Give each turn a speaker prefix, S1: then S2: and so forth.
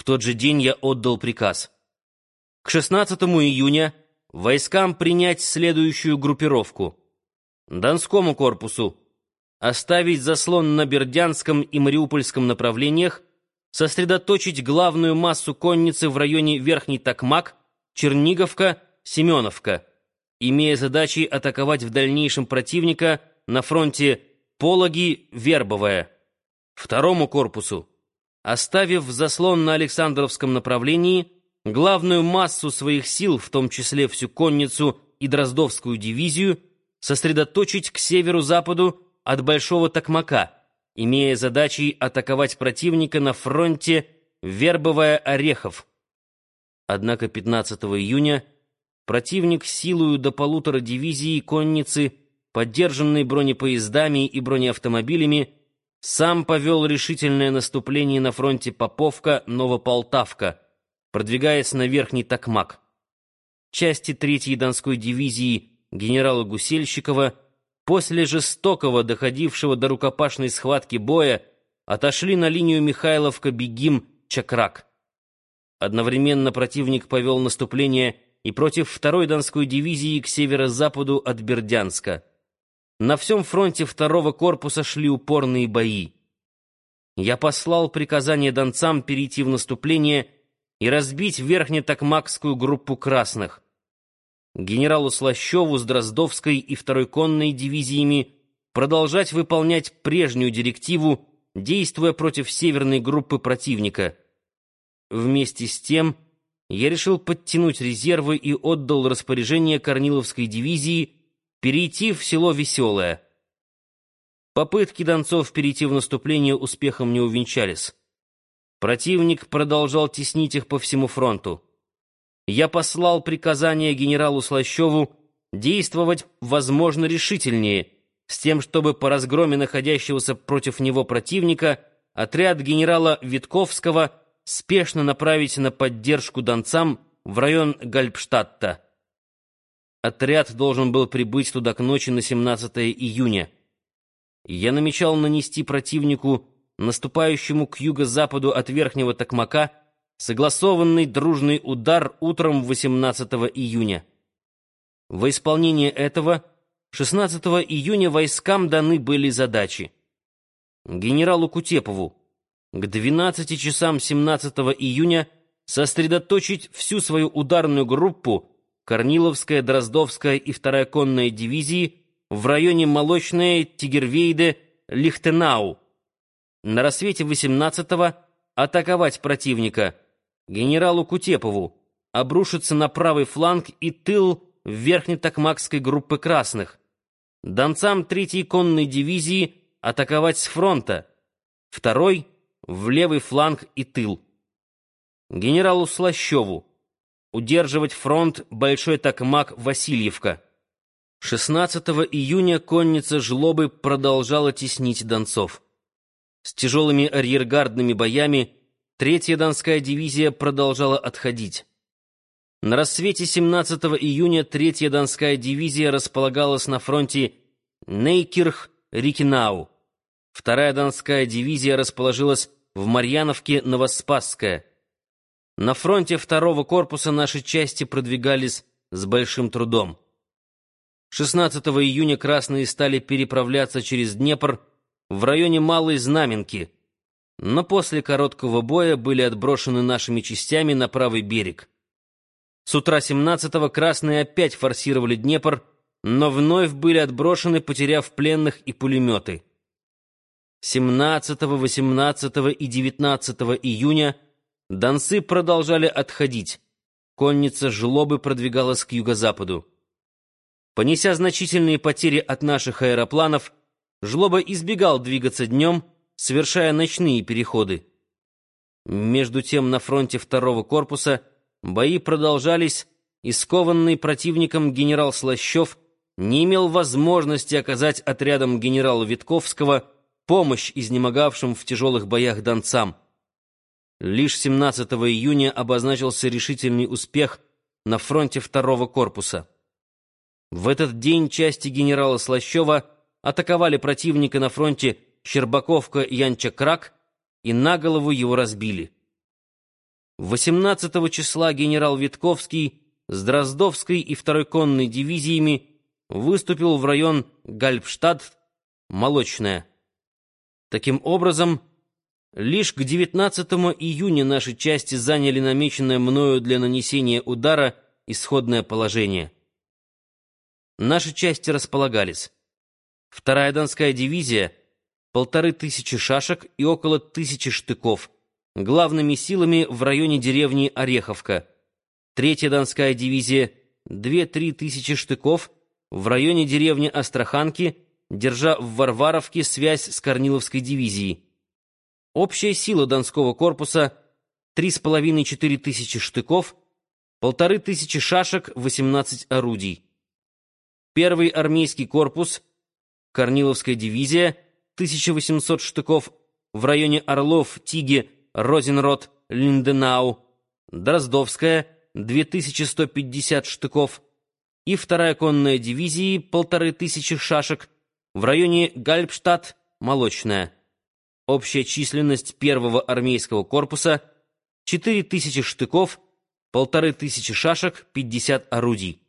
S1: В тот же день я отдал приказ. К 16 июня войскам принять следующую группировку. Донскому корпусу оставить заслон на Бердянском и Мариупольском направлениях, сосредоточить главную массу конницы в районе Верхний Токмак, Черниговка, Семеновка, имея задачей атаковать в дальнейшем противника на фронте Пологи-Вербовая. Второму корпусу, оставив заслон на Александровском направлении, главную массу своих сил, в том числе всю конницу и Дроздовскую дивизию, сосредоточить к северу-западу от Большого Токмака, имея задачей атаковать противника на фронте Вербовая-Орехов. Однако 15 июня противник силою до полутора дивизий конницы, поддержанной бронепоездами и бронеавтомобилями, сам повел решительное наступление на фронте Поповка-Новополтавка, продвигаясь на Верхний Токмак. Части 3-й Донской дивизии генерала Гусельщикова после жестокого, доходившего до рукопашной схватки боя, отошли на линию Михайловка-Бегим-Чакрак. Одновременно противник повел наступление и против второй Донской дивизии к северо-западу от Бердянска. На всем фронте второго корпуса шли упорные бои. Я послал приказание донцам перейти в наступление и разбить верхнетокмакскую группу красных. Генералу Слащеву с Дроздовской и второй конной дивизиями продолжать выполнять прежнюю директиву, действуя против северной группы противника. Вместе с тем я решил подтянуть резервы и отдал распоряжение Корниловской дивизии перейти в село Веселое. Попытки донцов перейти в наступление успехом не увенчались. Противник продолжал теснить их по всему фронту. Я послал приказание генералу Слащеву действовать, возможно, решительнее, с тем, чтобы по разгроме находящегося против него противника отряд генерала Витковского спешно направить на поддержку донцам в район Гальпштадта. Отряд должен был прибыть туда к ночи на 17 июня. Я намечал нанести противнику наступающему к юго-западу от Верхнего Токмака, согласованный дружный удар утром 18 июня. Во исполнение этого 16 июня войскам даны были задачи. Генералу Кутепову к 12 часам 17 июня сосредоточить всю свою ударную группу Корниловская, Дроздовская и вторая конная дивизии в районе Молочной, Тигервейде, Лихтенау, на рассвете 18-го атаковать противника, генералу Кутепову, обрушиться на правый фланг и тыл верхнетокмакской группы красных, донцам третьей конной дивизии атаковать с фронта, второй — в левый фланг и тыл. Генералу Слащеву удерживать фронт Большой Токмак Васильевка. 16 июня конница Жлобы продолжала теснить донцов. С тяжелыми арьергардными боями третья Донская дивизия продолжала отходить. На рассвете 17 июня третья Донская дивизия располагалась на фронте Нейкирх-Рикинау. Вторая Донская дивизия расположилась в Марьяновке-Новоспасская. На фронте второго корпуса наши части продвигались с большим трудом. 16 июня красные стали переправляться через Днепр в районе Малой Знаменки, но после короткого боя были отброшены нашими частями на правый берег. С утра 17-го красные опять форсировали Днепр, но вновь были отброшены, потеряв пленных и пулеметы. 17, 18 и 19 июня донцы продолжали отходить. Конница жлобы продвигалась к юго-западу. Понеся значительные потери от наших аэропланов, Жлоба избегал двигаться днем, совершая ночные переходы. Между тем на фронте второго корпуса бои продолжались, и скованный противником генерал Слащев не имел возможности оказать отрядам генерала Витковского помощь изнемогавшим в тяжелых боях донцам. Лишь 17 июня обозначился решительный успех на фронте второго корпуса. В этот день части генерала Слащева атаковали противника на фронте Щербаковка-Янчакрак и на голову его разбили. 18 числа генерал Витковский с Дроздовской и второй конной дивизиями выступил в район Гальпштадт, Молочная. Таким образом, лишь к 19 июня наши части заняли намеченное мною для нанесения удара исходное положение. Наши части располагались. Вторая Донская дивизия — полторы тысячи шашек и около тысячи штыков, главными силами в районе деревни Ореховка. Третья Донская дивизия — две-три тысячи штыков в районе деревни Астраханки — держа в Варваровке связь с Корниловской дивизией. Общая сила Донского корпуса — три с половиной-четыре тысячи штыков, полторы тысячи шашек, восемнадцать орудий. Первый армейский корпус, Корниловская дивизия, 1800 штыков, в районе Орлов, Тиги, Розенрод, Линденау, Дроздовская, 2150 штыков, и вторая конная полторы тысячи шашек, в районе Гальпштадт — Молочная. Общая численность первого армейского корпуса — 4000 штыков, полторы тысячи шашек, 50 орудий.